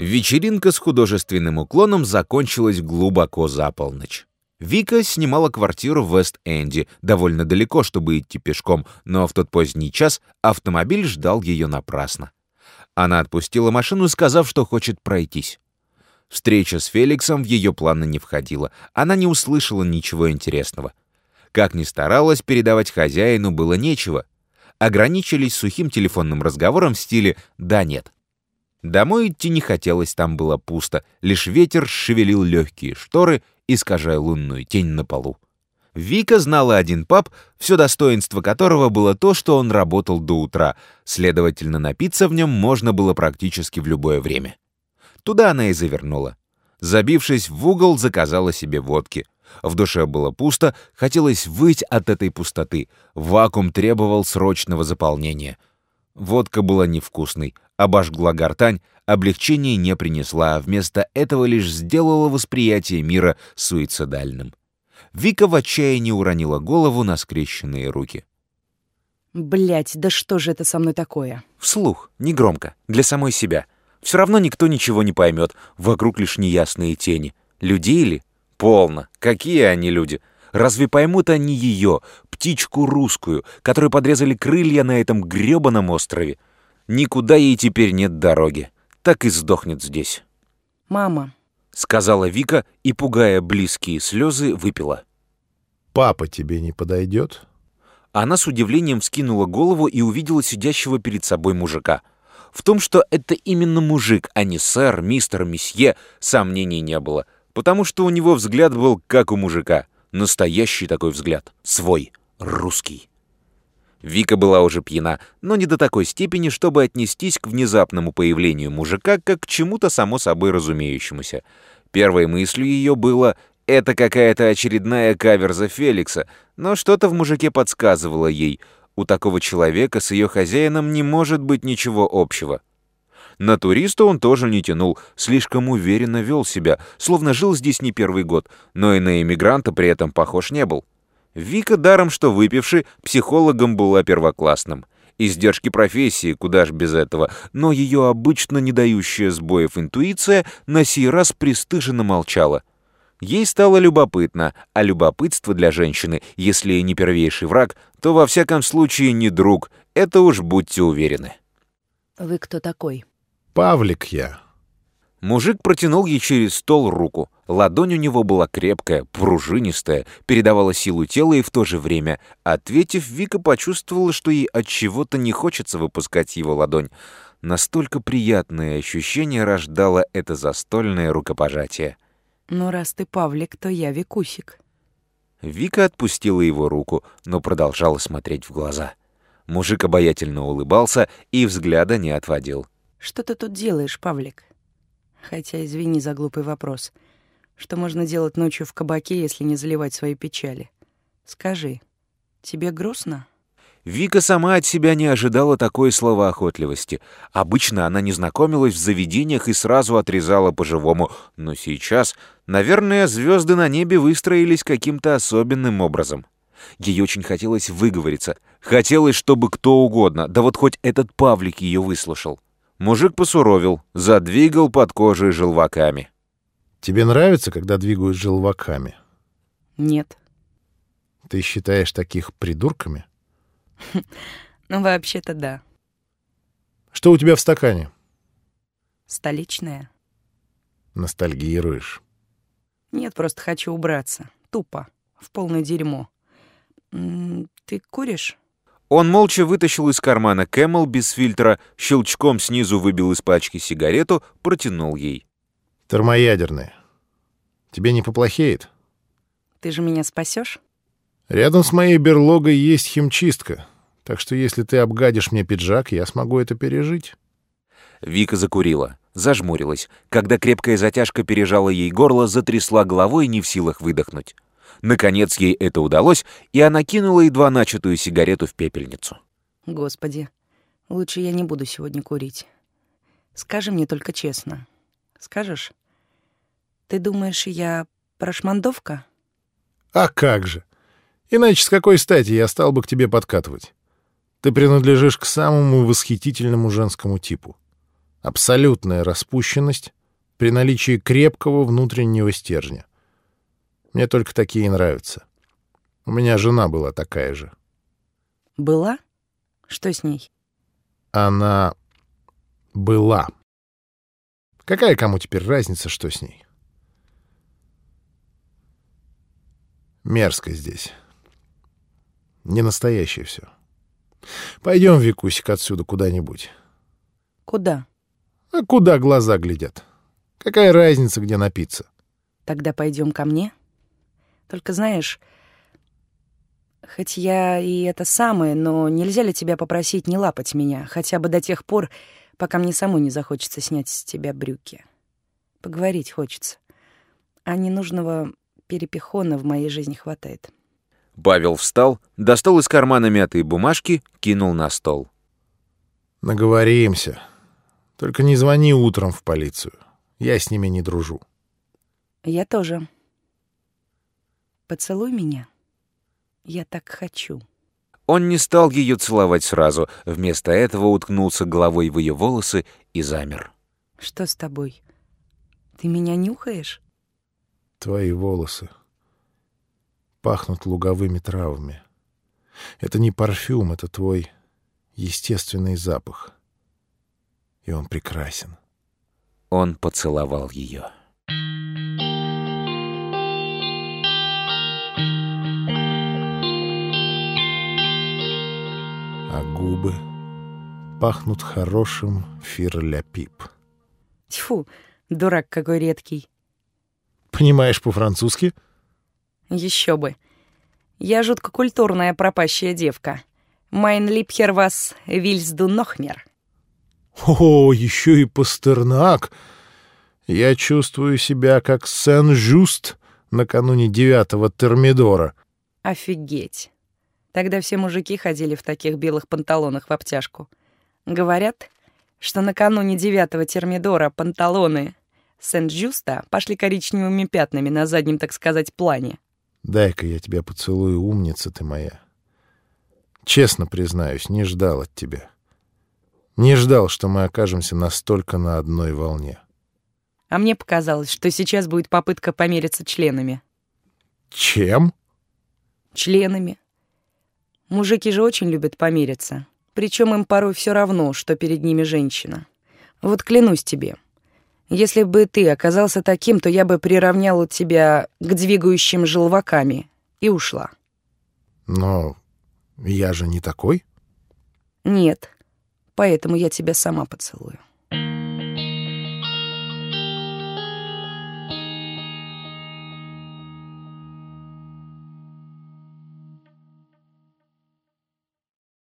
Вечеринка с художественным уклоном закончилась глубоко за полночь. Вика снимала квартиру в Вест-Энде, довольно далеко, чтобы идти пешком, но в тот поздний час автомобиль ждал ее напрасно. Она отпустила машину, сказав, что хочет пройтись. Встреча с Феликсом в ее планы не входила. Она не услышала ничего интересного. Как ни старалась, передавать хозяину было нечего. Ограничились сухим телефонным разговором в стиле «да-нет». Домой идти не хотелось, там было пусто, лишь ветер шевелил легкие шторы, искажая лунную тень на полу. Вика знала один паб, все достоинство которого было то, что он работал до утра, следовательно, напиться в нем можно было практически в любое время. Туда она и завернула. Забившись в угол, заказала себе водки. В душе было пусто, хотелось выйти от этой пустоты. Вакуум требовал срочного заполнения. Водка была невкусной, обожгла гортань, облегчения не принесла, а вместо этого лишь сделала восприятие мира суицидальным. Вика в отчаянии уронила голову на скрещенные руки. Блять, да что же это со мной такое? Вслух, негромко, для самой себя. Все равно никто ничего не поймет, вокруг лишь неясные тени. Людей ли? Полно. Какие они люди? Разве поймут они ее, птичку русскую, которой подрезали крылья на этом грёбаном острове? Никуда ей теперь нет дороги. Так и сдохнет здесь. Мама. Сказала Вика и, пугая близкие слезы, выпила. Папа тебе не подойдет? Она с удивлением вскинула голову и увидела сидящего перед собой мужика. В том, что это именно мужик, а не сэр, мистер, месье, сомнений не было, потому что у него взгляд был как у мужика. Настоящий такой взгляд. Свой. Русский. Вика была уже пьяна, но не до такой степени, чтобы отнестись к внезапному появлению мужика как к чему-то само собой разумеющемуся. Первой мыслью ее было «это какая-то очередная каверза Феликса», но что-то в мужике подсказывало ей «у такого человека с ее хозяином не может быть ничего общего». На туриста он тоже не тянул, слишком уверенно вел себя, словно жил здесь не первый год, но и на эмигранта при этом похож не был. Вика, даром что выпивший, психологом была первоклассным. Издержки профессии, куда ж без этого, но ее обычно не дающая сбоев интуиция на сей раз пристыженно молчала. Ей стало любопытно, а любопытство для женщины, если и не первейший враг, то во всяком случае не друг, это уж будьте уверены. Вы кто такой? Павлик я. Мужик протянул ей через стол руку. Ладонь у него была крепкая, пружинистая, передавала силу тела и в то же время, ответив, Вика почувствовала, что ей от чего-то не хочется выпускать его ладонь. Настолько приятное ощущение рождало это застольное рукопожатие. Ну, раз ты Павлик, то я Викусик. Вика отпустила его руку, но продолжала смотреть в глаза. Мужик обаятельно улыбался и взгляда не отводил. Что ты тут делаешь, Павлик? Хотя, извини за глупый вопрос. Что можно делать ночью в кабаке, если не заливать свои печали? Скажи, тебе грустно? Вика сама от себя не ожидала такой словоохотливости. Обычно она не знакомилась в заведениях и сразу отрезала по-живому, но сейчас, наверное, звезды на небе выстроились каким-то особенным образом. Ей очень хотелось выговориться. Хотелось, чтобы кто угодно, да вот хоть этот Павлик ее выслушал. Мужик посуровил, задвигал под кожей желваками. Тебе нравится, когда двигают желваками? Нет. Ты считаешь таких придурками? Ну, вообще-то да. Что у тебя в стакане? Столичная. Ностальгируешь. Нет, просто хочу убраться. Тупо. В полное дерьмо. Ты куришь? Он молча вытащил из кармана Camel без фильтра, щелчком снизу выбил из пачки сигарету, протянул ей. Термоядерная. Тебе не поплохеет? Ты же меня спасешь? Рядом с моей берлогой есть химчистка, так что если ты обгадишь мне пиджак, я смогу это пережить. Вика закурила, зажмурилась. Когда крепкая затяжка пережала ей горло, затрясла головой, не в силах выдохнуть. Наконец ей это удалось, и она кинула едва начатую сигарету в пепельницу. Господи, лучше я не буду сегодня курить. Скажи мне только честно. Скажешь? Ты думаешь, я прошмандовка? А как же! Иначе с какой стати я стал бы к тебе подкатывать? Ты принадлежишь к самому восхитительному женскому типу. Абсолютная распущенность при наличии крепкого внутреннего стержня. Мне только такие нравятся. У меня жена была такая же. Была? Что с ней? Она была. Какая кому теперь разница, что с ней? Мерзко здесь. Не настоящее все. Пойдем, Викусик, отсюда куда-нибудь. Куда? А куда глаза глядят? Какая разница, где напиться? Тогда пойдем ко мне. Только знаешь, хоть я и это самое, но нельзя ли тебя попросить не лапать меня, хотя бы до тех пор, пока мне самой не захочется снять с тебя брюки. Поговорить хочется. А ненужного перепихона в моей жизни хватает. Павел встал, достал из кармана мятые бумажки, кинул на стол. Наговоримся. Только не звони утром в полицию. Я с ними не дружу. Я тоже. Поцелуй меня. Я так хочу. Он не стал ее целовать сразу, вместо этого уткнулся головой в ее волосы и замер. Что с тобой? Ты меня нюхаешь? Твои волосы пахнут луговыми травами. Это не парфюм, это твой естественный запах. И он прекрасен. Он поцеловал ее. А губы пахнут хорошим фир-ля-пип. Тьфу, дурак какой редкий. Понимаешь по-французски? Еще бы. Я жутко культурная пропащая девка. Майн липхер вас вильсду нохмер. О, еще и Пастернак! Я чувствую себя как Сен-Жуст накануне девятого термидора. Офигеть. Тогда все мужики ходили в таких белых панталонах в обтяжку. Говорят, что накануне девятого термидора панталоны Сент-Жуста пошли коричневыми пятнами на заднем, так сказать, плане. Дай-ка я тебя поцелую, умница ты моя. Честно признаюсь, не ждал от тебя. Не ждал, что мы окажемся настолько на одной волне. А мне показалось, что сейчас будет попытка помериться членами. Чем? Членами. Мужики же очень любят помериться. Причем им порой все равно, что перед ними женщина. Вот клянусь тебе, если бы ты оказался таким, то я бы приравняла тебя к двигающим желваками и ушла. Но я же не такой. Нет, поэтому я тебя сама поцелую.